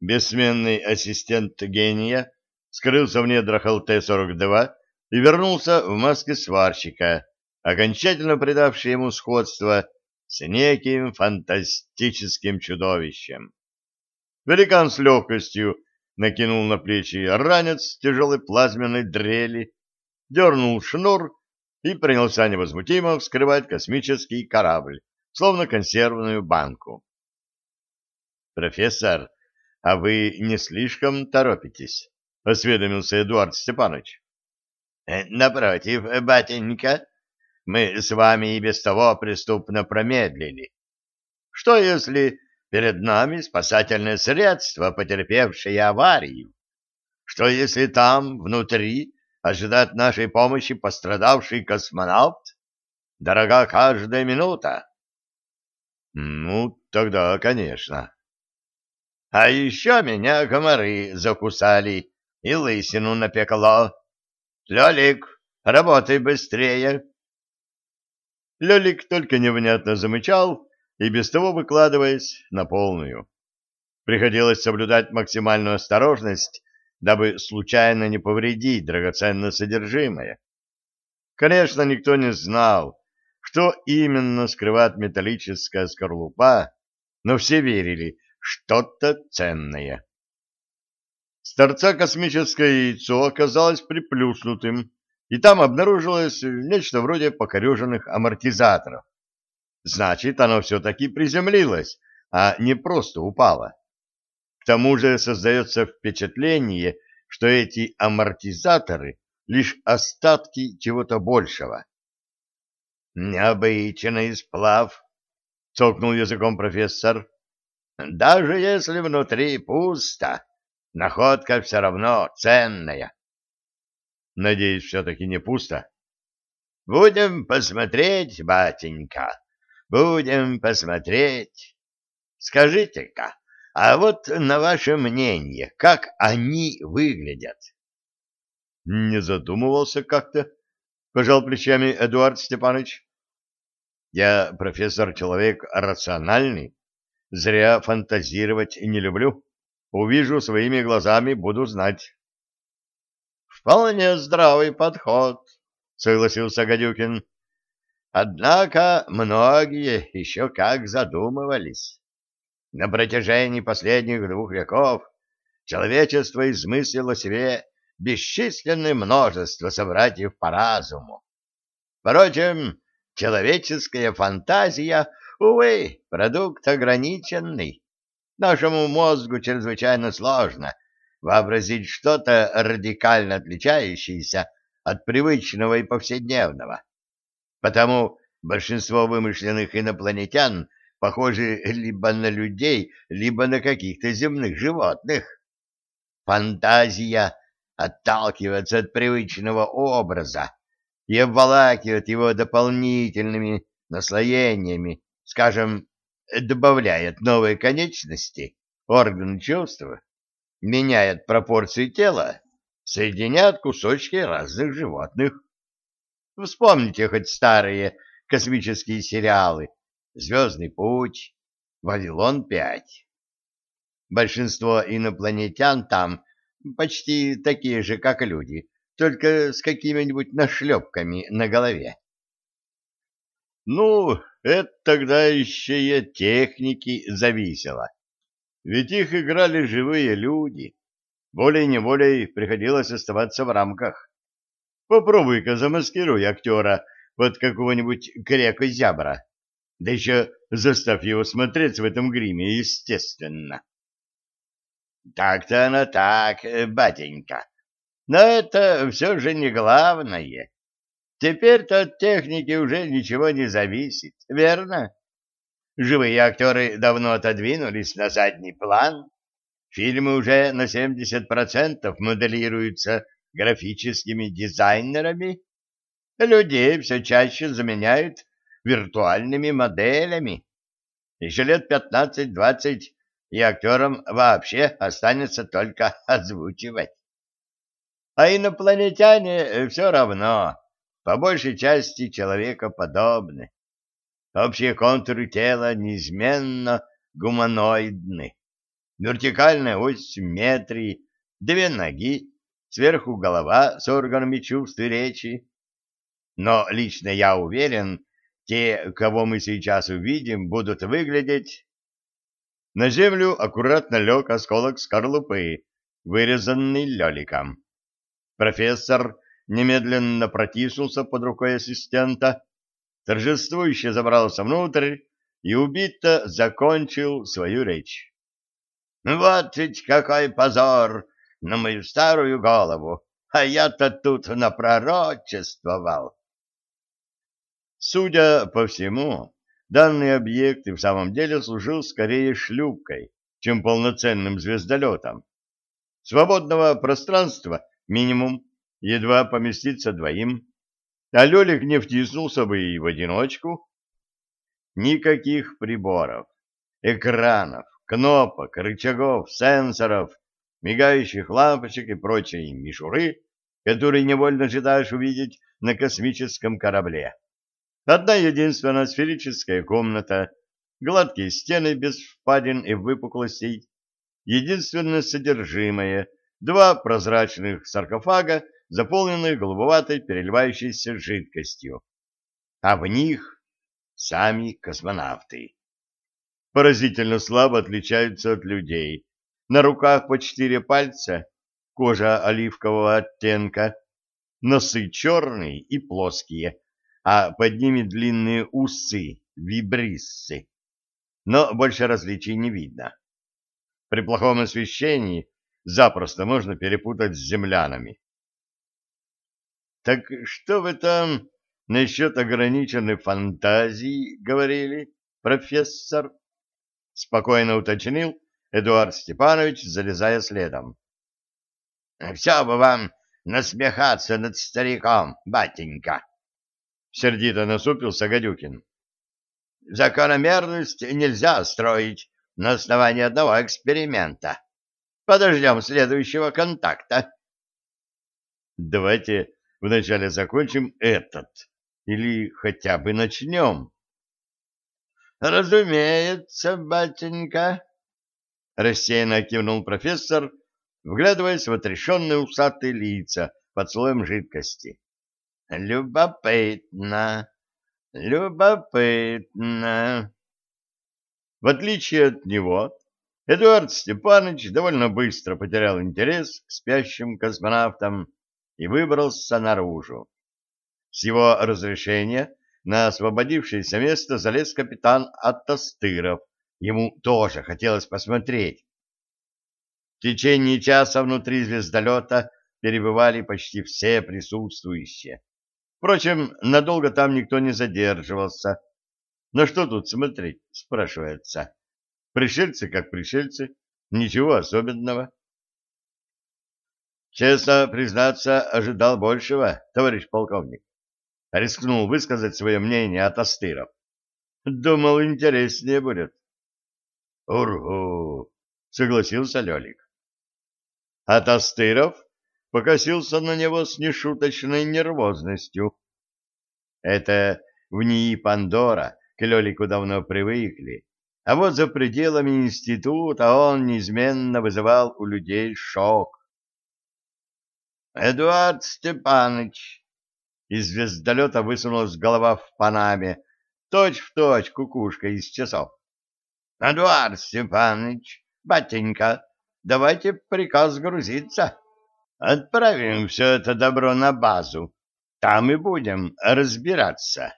Бессменный ассистент гения скрылся в недрах ЛТ-42 и вернулся в маске сварщика, окончательно придавший ему сходство с неким фантастическим чудовищем. Великан с легкостью накинул на плечи ранец тяжелой плазменной дрели, дернул шнур и принялся невозмутимо вскрывать космический корабль, словно консервную банку. «Профессор, а вы не слишком торопитесь?» — осведомился Эдуард Степанович. «Э, «Напротив, батенька, мы с вами и без того преступно промедлили. Что, если перед нами спасательное средство, потерпевшее аварию? Что, если там, внутри, ожидает нашей помощи пострадавший космонавт? Дорога каждая минута. Ну, тогда, конечно. А еще меня комары закусали и лысину напекло. Лёлик, работай быстрее. Лёлик только невнятно замычал и без того выкладываясь на полную. Приходилось соблюдать максимальную осторожность дабы случайно не повредить драгоценное содержимое. Конечно, никто не знал, что именно скрывает металлическая скорлупа, но все верили, что-то ценное. С торца космическое яйцо оказалось приплюснутым, и там обнаружилось нечто вроде покореженных амортизаторов. Значит, оно все-таки приземлилось, а не просто упало тому же создается впечатление, что эти амортизаторы — лишь остатки чего-то большего. «Необычный сплав», — цокнул языком профессор. «Даже если внутри пусто, находка все равно ценная». «Надеюсь, все-таки не пусто?» «Будем посмотреть, батенька, будем посмотреть. Скажите-ка, а вот на ваше мнение, как они выглядят? Не задумывался как-то, пожал плечами Эдуард Степанович. Я, профессор, человек рациональный, зря фантазировать не люблю. Увижу своими глазами, буду знать. Вполне здравый подход, согласился Гадюкин. Однако многие еще как задумывались. На протяжении последних двух веков человечество измыслило себе бесчисленное множество собратьев по разуму. Впрочем, человеческая фантазия, увы, продукт ограниченный. Нашему мозгу чрезвычайно сложно вообразить что-то радикально отличающееся от привычного и повседневного. Потому большинство вымышленных инопланетян похожи либо на людей, либо на каких-то земных животных. Фантазия отталкивается от привычного образа и обволакивает его дополнительными наслоениями, скажем, добавляет новые конечности, органы чувства, меняет пропорции тела, соединяет кусочки разных животных. Вспомните хоть старые космические сериалы, Звездный путь, Вавилон-5. Большинство инопланетян там почти такие же, как люди, только с какими-нибудь нашлепками на голове. Ну, это тогда еще и от техники зависело. Ведь их играли живые люди. Волей-неволей приходилось оставаться в рамках. Попробуй-ка замаскируй актера под какого-нибудь крека-зябра да еще заставь его смотреться в этом гриме, естественно. Так-то оно так, э, батенька. Но это все же не главное. Теперь-то от техники уже ничего не зависит, верно? Живые актеры давно отодвинулись на задний план. Фильмы уже на 70% моделируются графическими дизайнерами. Людей все чаще заменяют виртуальными моделями. Еще лет пятнадцать-двадцать, и актерам вообще останется только озвучивать. А инопланетяне все равно, по большей части, человекоподобны. Общие контуры тела неизменно гуманоидны. вертикальная ось метре, две ноги, сверху голова с органами чувств и речи. Но лично я уверен, те, кого мы сейчас увидим, будут выглядеть... На землю аккуратно лег осколок скорлупы, вырезанный леликом. Профессор немедленно протиснулся под рукой ассистента, торжествующе забрался внутрь и убито закончил свою речь. «Вот ведь какой позор на мою старую голову! А я-то тут напророчествовал!» Судя по всему, данный объект и в самом деле служил скорее шлюпкой, чем полноценным звездолетом. Свободного пространства минимум, едва поместиться двоим, а Лелик не втиснулся бы и в одиночку. Никаких приборов, экранов, кнопок, рычагов, сенсоров, мигающих лампочек и прочей мишуры, которые невольно ожидаешь увидеть на космическом корабле. Одна единственная сферическая комната, гладкие стены без впадин и выпуклостей, единственное содержимое, два прозрачных саркофага, заполненных голубоватой переливающейся жидкостью. А в них сами космонавты. Поразительно слабо отличаются от людей. На руках по четыре пальца, кожа оливкового оттенка, носы черные и плоские, а под ними длинные усы, вибриссы. Но больше различий не видно. При плохом освещении запросто можно перепутать с землянами. Так что вы там насчет ограниченной фантазии говорили, профессор? Спокойно уточнил Эдуард Степанович, залезая следом. Все бы вам насмехаться над стариком, батенька, сердито насупился Гадюкин. Закономерность нельзя строить на основании одного эксперимента. Подождем следующего контакта. Давайте вначале закончим этот, или хотя бы начнем. Разумеется, батенька, рассеянно кивнул профессор, вглядываясь в отрешенные усатые лица под слоем жидкости. Любопытно, любопытно. В отличие от него, Эдуард Степанович довольно быстро потерял интерес к спящим космонавтам и выбрался наружу. С его разрешения на освободившееся место залез капитан Аттастыров. Ему тоже хотелось посмотреть. В течение часа внутри звездолета перебывали почти все присутствующие. Впрочем, надолго там никто не задерживался. Но что тут смотреть, спрашивается. Пришельцы как пришельцы, ничего особенного. Честно признаться, ожидал большего, товарищ полковник. Рискнул высказать свое мнение от Астыров. Думал, интереснее будет. Ургу, согласился Лелик. От Астыров покосился на него с нешуточной нервозностью. Это в НИИ Пандора к Лелику давно привыкли, а вот за пределами института он неизменно вызывал у людей шок. «Эдуард Степанович!» Из звездолета высунулась голова в Панаме, точь-в-точь точь кукушка из часов. «Эдуард Степанович, батенька, давайте приказ грузиться». Отправим все это добро на базу. Там и будем разбираться.